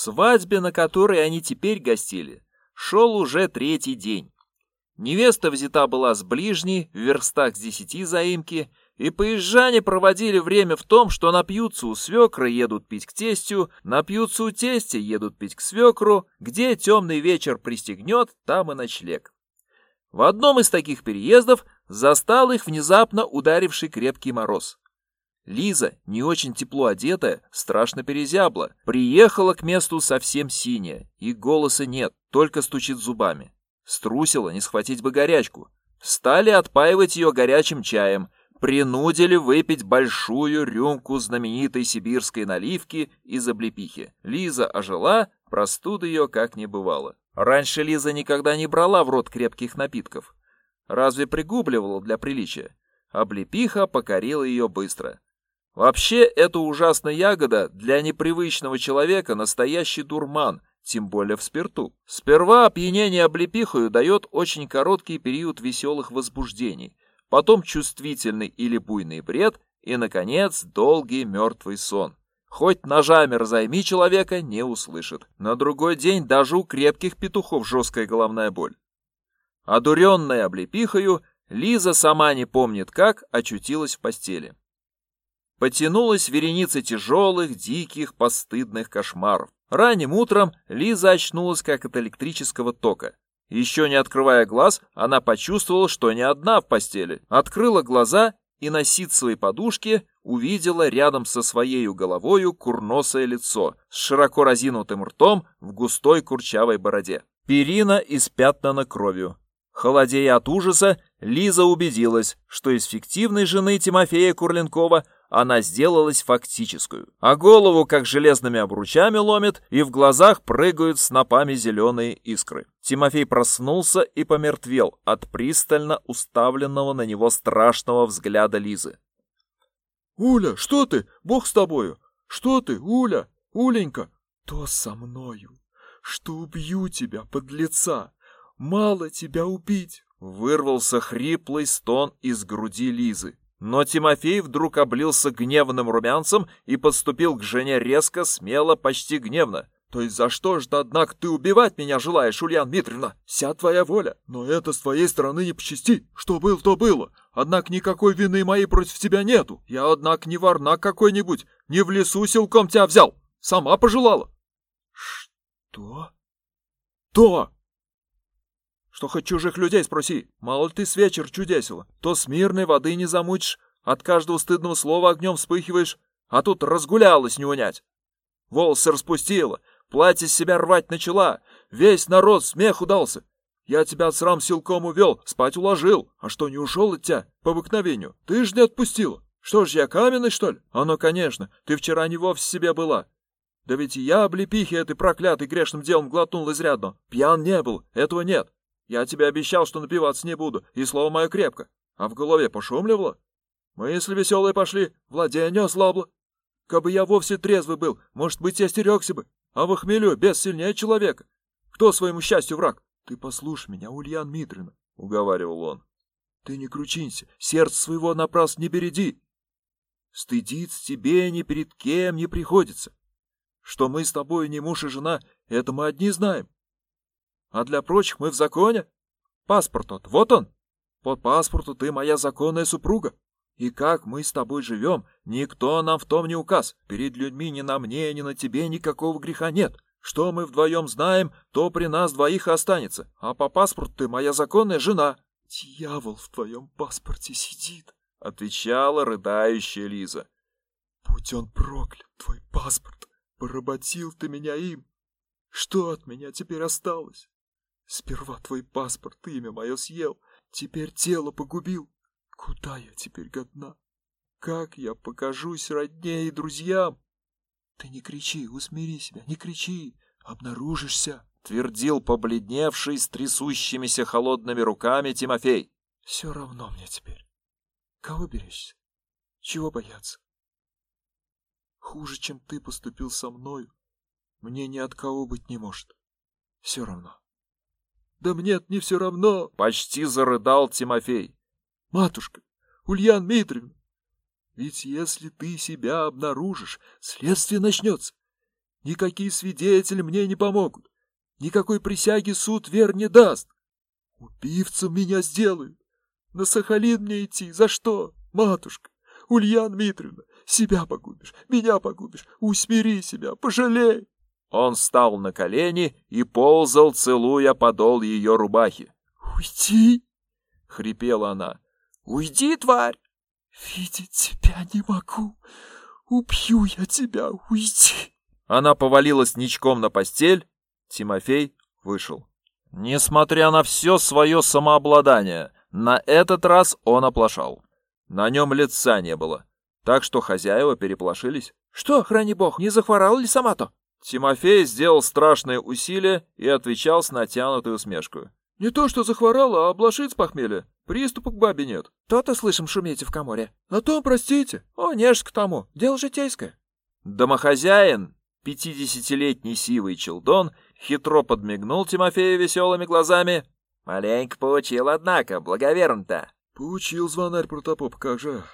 Свадьбе, на которой они теперь гостили, шел уже третий день. Невеста взята была с ближней, в верстах с десяти заимки, и поезжане проводили время в том, что напьются у свекра, едут пить к тестю, напьются у тестя, едут пить к свекру, где темный вечер пристегнет, там и ночлег. В одном из таких переездов застал их внезапно ударивший крепкий мороз. Лиза, не очень тепло одетая, страшно перезябла, приехала к месту совсем синяя, и голоса нет, только стучит зубами. Струсила, не схватить бы горячку. Стали отпаивать ее горячим чаем, принудили выпить большую рюмку знаменитой сибирской наливки из облепихи. Лиза ожила, простуда ее как не бывало. Раньше Лиза никогда не брала в рот крепких напитков. Разве пригубливала для приличия? Облепиха покорила ее быстро. Вообще, эта ужасная ягода для непривычного человека настоящий дурман, тем более в спирту. Сперва опьянение облепихою дает очень короткий период веселых возбуждений, потом чувствительный или буйный бред и, наконец, долгий мертвый сон. Хоть ножами разойми человека, не услышит. На другой день даже у крепких петухов жесткая головная боль. Одуренная облепихою, Лиза сама не помнит как, очутилась в постели. Потянулась вереница тяжелых, диких, постыдных кошмаров. Ранним утром Лиза очнулась как от электрического тока. Еще не открывая глаз, она почувствовала, что не одна в постели. Открыла глаза и на ситцевой подушке увидела рядом со своей головою курносое лицо с широко разинутым ртом в густой курчавой бороде. Перина испятнана кровью. Холодея от ужаса, Лиза убедилась, что из фиктивной жены Тимофея Курленкова она сделалась фактическую, а голову как железными обручами ломит, и в глазах прыгают снопами зеленые искры. Тимофей проснулся и помертвел от пристально уставленного на него страшного взгляда Лизы. «Уля, что ты? Бог с тобою! Что ты, Уля? Уленька? То со мною, что убью тебя, под лица. Мало тебя убить!» Вырвался хриплый стон из груди Лизы. Но Тимофей вдруг облился гневным румянцем и подступил к жене резко, смело, почти гневно. «То есть за что ж, однако, ты убивать меня желаешь, Ульяна Дмитриевна? Вся твоя воля. Но это с твоей стороны не почести. Что было, то было. Однако никакой вины моей против тебя нету. Я, однако, не варнак какой-нибудь. Не в лесу силком тебя взял. Сама пожелала». «Что?» «То! Что хоть чужих людей спроси. Мало ли ты с вечер чудесила. То с мирной воды не замучишь, от каждого стыдного слова огнем вспыхиваешь, а тут разгулялась не унять. Волосы распустила, платье с себя рвать начала, весь народ смех удался. Я тебя от срам силком увел, спать уложил, а что, не ушел от тебя по обыкновению? Ты ж не отпустила. Что ж, я каменный, что ли? А ну, конечно, ты вчера не вовсе себе была. Да ведь я облепихи этой проклятой грешным делом глотнул изрядно. Пьян не был, этого нет. Я тебе обещал, что напиваться не буду, и слово мое крепко. А в голове пошумливало? Мысли веселые пошли, владение ослабло. Кабы я вовсе трезвый был, может быть, я стерегся бы. А в хмелю без сильнее человека. Кто своему счастью враг? Ты послушай меня, Ульян Митрина, — уговаривал он. Ты не кручинься, сердце своего напрасно не береди. Стыдиться тебе ни перед кем не приходится. Что мы с тобой не муж и жена, это мы одни знаем. А для прочих мы в законе. Паспорт тот, вот он. По паспорту ты моя законная супруга. И как мы с тобой живем, никто нам в том не указ. Перед людьми ни на мне, ни на тебе никакого греха нет. Что мы вдвоем знаем, то при нас двоих останется. А по паспорту ты моя законная жена. Дьявол в твоем паспорте сидит, — отвечала рыдающая Лиза. Будь он проклят, твой паспорт. Поработил ты меня им. Что от меня теперь осталось? Сперва твой паспорт, имя мое съел, теперь тело погубил. Куда я теперь годна? Как я покажусь родне и друзьям? Ты не кричи, усмири себя, не кричи, обнаружишься, твердил побледневший с трясущимися холодными руками Тимофей. Все равно мне теперь. Кого берешься? Чего бояться? Хуже, чем ты поступил со мною, мне ни от кого быть не может. Все равно. Да мне не все равно, почти зарыдал Тимофей. Матушка, Ульян Митриевна, ведь если ты себя обнаружишь, следствие начнется. Никакие свидетели мне не помогут. Никакой присяги суд вер не даст. Убивцем меня сделают. На Сахалин мне идти. За что, матушка? Ульяна Дмитриевна, себя погубишь, меня погубишь. Усмири себя, пожалей. Он встал на колени и ползал, целуя подол ее рубахи. «Уйди!» — хрипела она. «Уйди, тварь! Видеть тебя не могу! Убью я тебя, уйди!» Она повалилась ничком на постель. Тимофей вышел. Несмотря на все свое самообладание, на этот раз он оплошал. На нем лица не было, так что хозяева переплошились. «Что, храни бог, не захворал ли сама-то?» Тимофей сделал страшные усилия и отвечал с натянутой усмешкой. «Не то, что захворала, а облашить с похмелья. Приступа к бабе нет». «То-то слышим шумите в коморе». «На том, простите». «О, не к тому. Дело житейское». Домохозяин, пятидесятилетний сивый челдон, хитро подмигнул Тимофею веселыми глазами. «Маленько поучил, однако, благоверно-то». «Поучил звонарь протопоп, как же».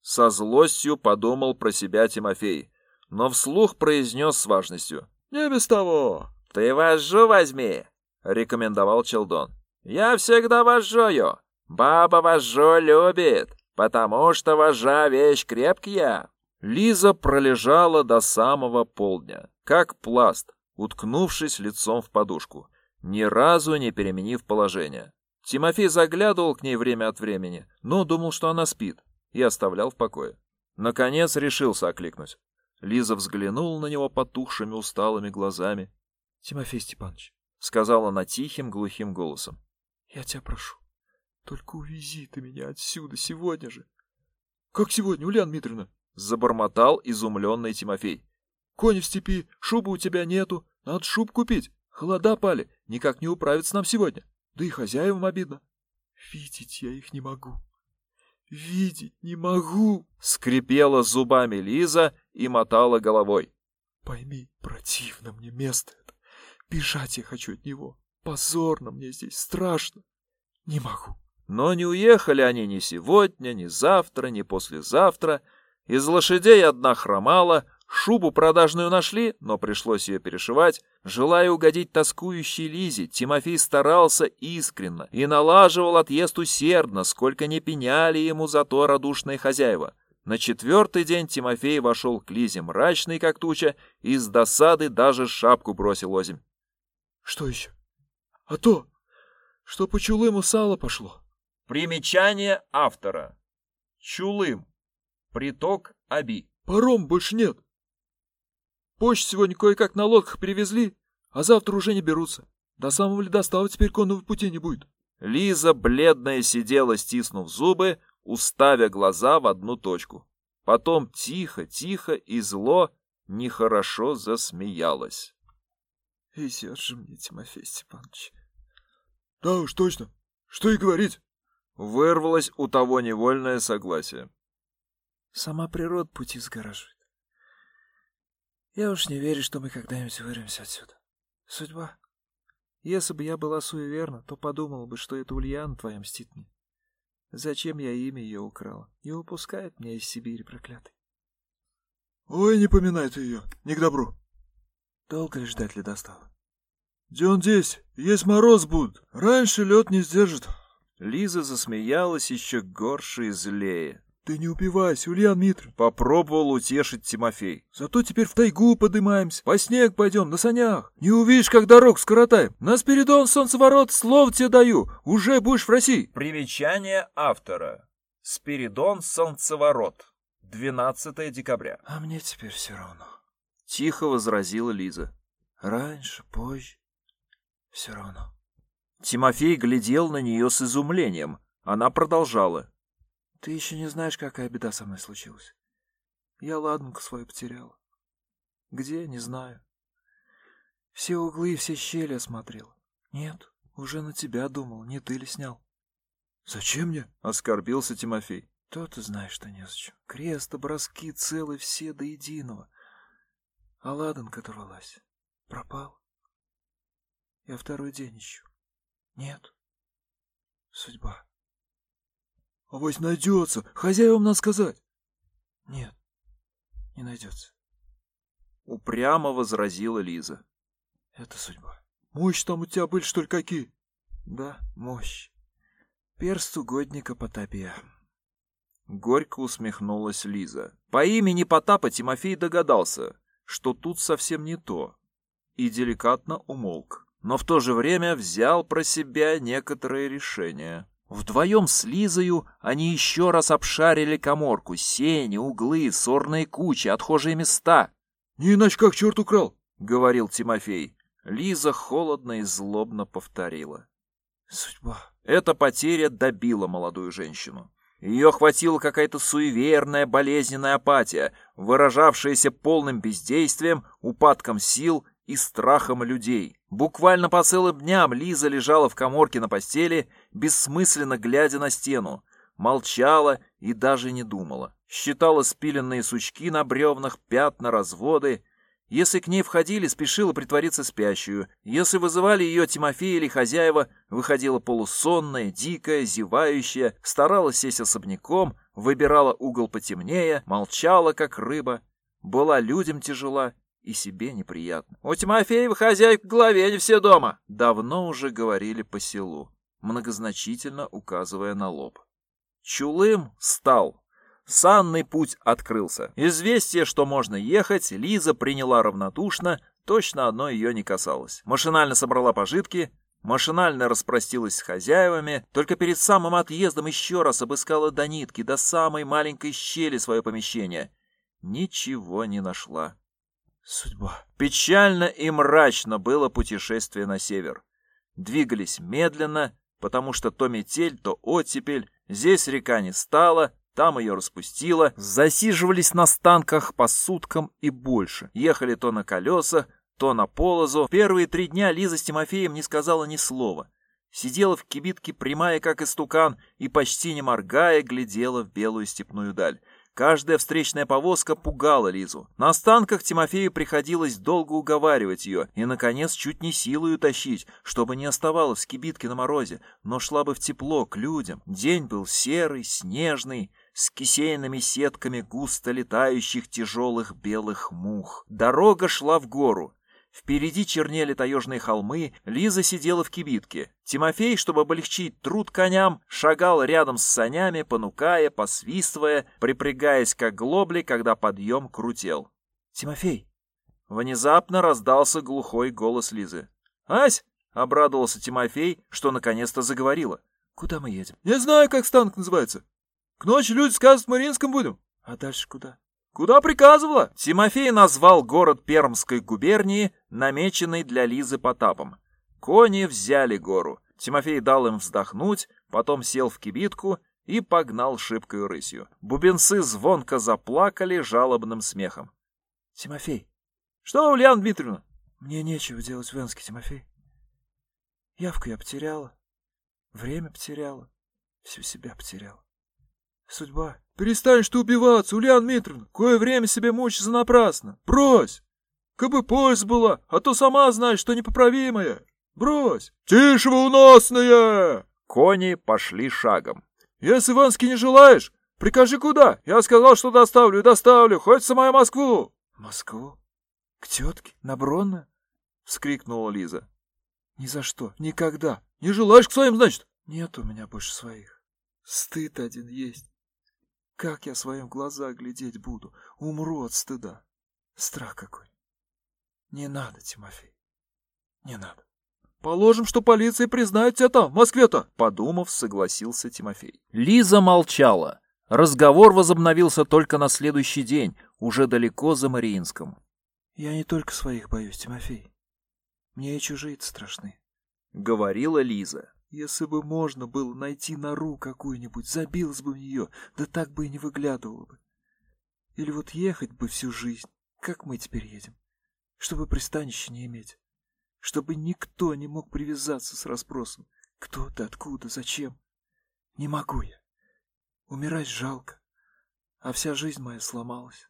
Со злостью подумал про себя Тимофей но вслух произнес с важностью. «Не без того!» «Ты вожжу возьми!» — рекомендовал Челдон. «Я всегда вожжую. Баба вожжу любит, потому что вожжа вещь крепкая». Лиза пролежала до самого полдня, как пласт, уткнувшись лицом в подушку, ни разу не переменив положение. Тимофей заглядывал к ней время от времени, но думал, что она спит, и оставлял в покое. Наконец решился окликнуть. Лиза взглянула на него потухшими усталыми глазами. — Тимофей Степанович, — сказала она тихим глухим голосом, — я тебя прошу, только увези ты меня отсюда сегодня же. — Как сегодня, Ульяна Дмитриевна? — забормотал изумленный Тимофей. — Кони в степи, шубы у тебя нету, надо шуб купить. Холода пали, никак не управиться нам сегодня. Да и хозяевам обидно. Видеть я их не могу. Видеть не могу. Скрипела зубами Лиза и мотала головой. Пойми, противно мне место это. Бежать я хочу от него. Позорно мне здесь, страшно. Не могу. Но не уехали они ни сегодня, ни завтра, ни послезавтра. Из лошадей одна хромала, Шубу продажную нашли, но пришлось ее перешивать. Желая угодить тоскующей Лизе, Тимофей старался искренно и налаживал отъезд усердно, сколько не пеняли ему за то радушные хозяева. На четвертый день Тимофей вошел к Лизе мрачный, как туча, и с досады даже шапку бросил озимь. — Что еще? — А то, что по Чулыму сало пошло. Примечание автора. Чулым. Приток Аби. Паром больше нет. Почту сегодня кое-как на лодках привезли, а завтра уже не берутся. До самого ледостава теперь конного пути не будет. Лиза, бледная, сидела, стиснув зубы, уставя глаза в одну точку. Потом тихо, тихо и зло нехорошо засмеялась. — Везет же мне, Тимофей Степанович. — Да уж, точно. Что и говорить. Вырвалось у того невольное согласие. — Сама природа пути сгораживает. Я уж не верю, что мы когда-нибудь вырвемся отсюда. Судьба. Если бы я была суеверна, то подумала бы, что это Ульяна твоя мстит мне. Зачем я имя ее украла? Не упускает меня из Сибири, проклятый. Ой, не поминай ты ее, не к добру. Долго ли ждать ли достало? Дён здесь, есть мороз будет. Раньше лед не сдержит. Лиза засмеялась еще горше и злее. Ты не упивайся, Ульян Митр. Попробовал утешить Тимофей. Зато теперь в тайгу подымаемся, по снег пойдем, на санях. Не увидишь, как дорог скоротаем. На Спиридон солнцеворот, слов тебе даю, уже будешь в России. Примечание автора. Спиридон солнцеворот. 12 декабря. А мне теперь все равно. Тихо возразила Лиза. Раньше, позже. Все равно. Тимофей глядел на нее с изумлением. Она продолжала. Ты еще не знаешь, какая беда со мной случилась. Я ладанку свою потеряла. Где, не знаю. Все углы и все щели осмотрел. Нет, уже на тебя думал, не ты ли снял. Зачем мне? Оскорбился Тимофей. То ты знаешь, что незачем. Крест, образки целы все до единого. А ладанка рвалась. Пропал. Я второй день ищу. Нет. Судьба. Авось найдется. Хозяевам надо сказать. Нет, не найдется. упрямо возразила Лиза. Это судьба. Мощь там у тебя были, что ли, какие? Да, мощь. Перст угодника Потапия. Горько усмехнулась Лиза. По имени Потапа Тимофей догадался, что тут совсем не то, и деликатно умолк. Но в то же время взял про себя некоторые решения. Вдвоем с Лизою они еще раз обшарили коморку, сени, углы, сорные кучи, отхожие места. Не иначе как черт украл, — говорил Тимофей. Лиза холодно и злобно повторила. Судьба. Эта потеря добила молодую женщину. Ее охватила какая-то суеверная болезненная апатия, выражавшаяся полным бездействием, упадком сил и страхом людей. Буквально по целым дням Лиза лежала в коморке на постели, бессмысленно глядя на стену, молчала и даже не думала. Считала спиленные сучки на бревнах, пятна, разводы, если к ней входили, спешила притвориться спящую. Если вызывали ее Тимофей или хозяева, выходила полусонная, дикая, зевающая, старалась сесть особняком, выбирала угол потемнее, молчала, как рыба. Была людям тяжела и себе неприятно. «У Тимофеева хозяйка голове, не все дома!» Давно уже говорили по селу, многозначительно указывая на лоб. Чулым стал, Санный путь открылся. Известие, что можно ехать, Лиза приняла равнодушно, точно одно ее не касалось. Машинально собрала пожитки, машинально распростилась с хозяевами, только перед самым отъездом еще раз обыскала до нитки, до самой маленькой щели свое помещение. Ничего не нашла. Судьба. Печально и мрачно было путешествие на север. Двигались медленно, потому что то метель, то оттепель, здесь река не стала, там ее распустило, засиживались на станках по суткам и больше. Ехали то на колеса, то на полозу. Первые три дня Лиза с Тимофеем не сказала ни слова. Сидела в кибитке прямая, как истукан, и почти не моргая, глядела в белую степную даль. Каждая встречная повозка пугала Лизу. На останках Тимофею приходилось долго уговаривать ее и, наконец, чуть не силой утащить, чтобы не оставалась в кибитке на морозе, но шла бы в тепло, к людям. День был серый, снежный, с кисейными сетками густо летающих тяжелых белых мух. Дорога шла в гору. Впереди чернели таежные холмы, Лиза сидела в кибитке. Тимофей, чтобы облегчить труд коням, шагал рядом с санями, понукая, посвистывая, припрягаясь как глобли, когда подъем крутел. «Тимофей!» Внезапно раздался глухой голос Лизы. «Ась!» — обрадовался Тимофей, что наконец-то заговорила. «Куда мы едем?» Не знаю, как станк называется. К ночи люди сказывают, в Мариинском будем. А дальше куда? Куда приказывала? Тимофей назвал город Пермской губернии, намеченный для Лизы Потапом. Кони взяли гору. Тимофей дал им вздохнуть, потом сел в кибитку и погнал шибкой рысью. Бубенцы звонко заплакали жалобным смехом. Тимофей. Что, Ульяна Дмитриевна? Мне нечего делать в Энске, Тимофей. Явку я потеряла, время потеряла, всю себя потеряла. Судьба. Перестанешь ты убиваться, Ульяна Дмитриевна. Кое время себе мучиться напрасно. Брось. Кабы польза была, а то сама знаешь, что непоправимая. Брось. Тише вы уносные! Кони пошли шагом. Если Иванский не желаешь, прикажи куда. Я сказал, что доставлю и доставлю, хоть самая Москву. Москву? К тетке? На Бронно? Вскрикнула Лиза. Ни за что, никогда. Не желаешь к своим, значит? Нет у меня больше своих. Стыд один есть. Как я своим в глаза глядеть буду? Умру от стыда. Страх какой. Не надо, Тимофей. Не надо. Положим, что полиция признает тебя там, в Москве-то. Подумав, согласился Тимофей. Лиза молчала. Разговор возобновился только на следующий день, уже далеко за Мариинском. Я не только своих боюсь, Тимофей. Мне и чужие страшны. Говорила Лиза. Если бы можно было найти нору какую-нибудь, забилась бы в нее, да так бы и не выглядывала бы. Или вот ехать бы всю жизнь, как мы теперь едем, чтобы пристанища не иметь, чтобы никто не мог привязаться с расспросом, кто ты, откуда, зачем. Не могу я. Умирать жалко, а вся жизнь моя сломалась.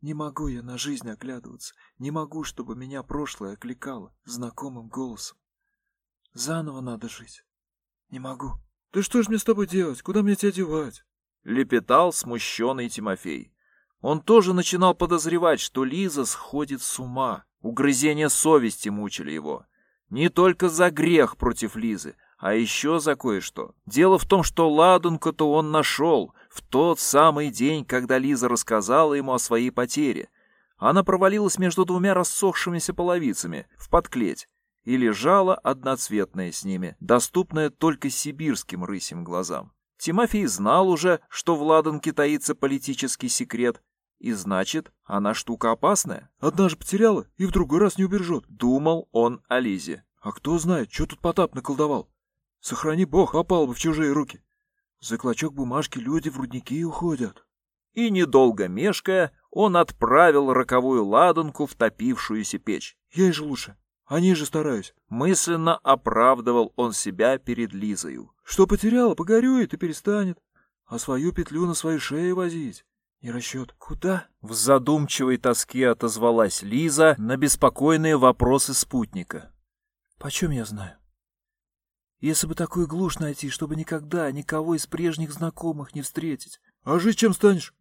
Не могу я на жизнь оглядываться, не могу, чтобы меня прошлое окликало знакомым голосом. Заново надо жить. Не могу. Да что ж мне с тобой делать? Куда мне тебя девать? Лепетал смущенный Тимофей. Он тоже начинал подозревать, что Лиза сходит с ума. Угрызения совести мучили его. Не только за грех против Лизы, а еще за кое-что. Дело в том, что ладунку-то он нашел в тот самый день, когда Лиза рассказала ему о своей потере. Она провалилась между двумя рассохшимися половицами в подклеть и лежала одноцветная с ними, доступная только сибирским рысим глазам. Тимофей знал уже, что в ладанке таится политический секрет, и значит, она штука опасная. Одна же потеряла и в другой раз не убережет. Думал он о Лизе. А кто знает, что тут Потап наколдовал. Сохрани бог, попал бы в чужие руки. За клочок бумажки люди в рудники уходят. И, недолго мешкая, он отправил роковую ладанку в топившуюся печь. Ей же лучше. Они же стараюсь. Мысленно оправдывал он себя перед Лизою. Что потеряла, погорюет и перестанет. А свою петлю на своей шее возить. Не расчет. Куда? В задумчивой тоске отозвалась Лиза на беспокойные вопросы спутника. Почем я знаю? Если бы такую глушь найти, чтобы никогда никого из прежних знакомых не встретить. А жить чем станешь?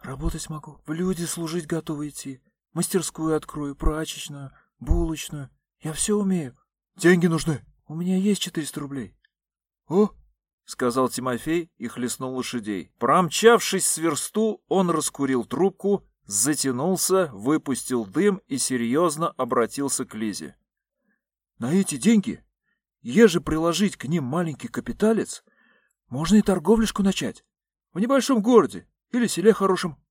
Работать могу. В люди служить готовы идти. Мастерскую открою, прачечную, булочную. Я все умею. Деньги нужны. У меня есть 400 рублей. О, — сказал Тимофей и хлестнул лошадей. Промчавшись с версту, он раскурил трубку, затянулся, выпустил дым и серьезно обратился к Лизе. — На эти деньги, еже приложить к ним маленький капиталец, можно и торговлишку начать. В небольшом городе или селе хорошем.